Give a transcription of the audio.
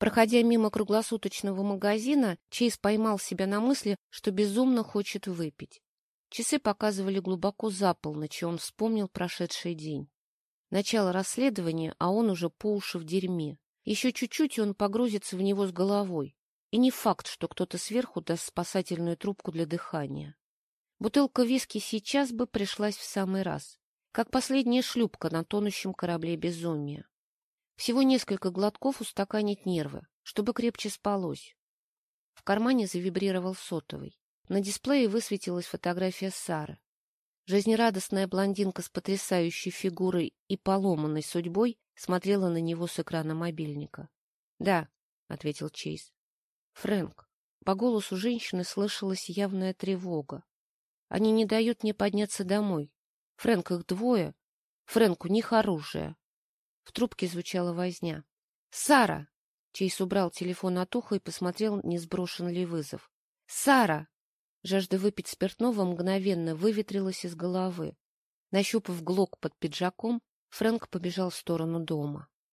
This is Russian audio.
Проходя мимо круглосуточного магазина, Чейз поймал себя на мысли, что безумно хочет выпить. Часы показывали глубоко за полночь, и он вспомнил прошедший день. Начало расследования, а он уже по уши в дерьме. Еще чуть-чуть, и он погрузится в него с головой. И не факт, что кто-то сверху даст спасательную трубку для дыхания. Бутылка виски сейчас бы пришлась в самый раз, как последняя шлюпка на тонущем корабле безумия. Всего несколько глотков устаканить нервы, чтобы крепче спалось. В кармане завибрировал сотовый. На дисплее высветилась фотография Сары. Жизнерадостная блондинка с потрясающей фигурой и поломанной судьбой смотрела на него с экрана мобильника. — Да, — ответил Чейз. — Фрэнк. По голосу женщины слышалась явная тревога. Они не дают мне подняться домой. Фрэнк, их двое. Фрэнк, у них оружие. В трубке звучала возня. «Сара!» Чейз убрал телефон от уха и посмотрел, не сброшен ли вызов. «Сара!» Жажда выпить спиртного мгновенно выветрилась из головы. Нащупав глок под пиджаком, Фрэнк побежал в сторону дома.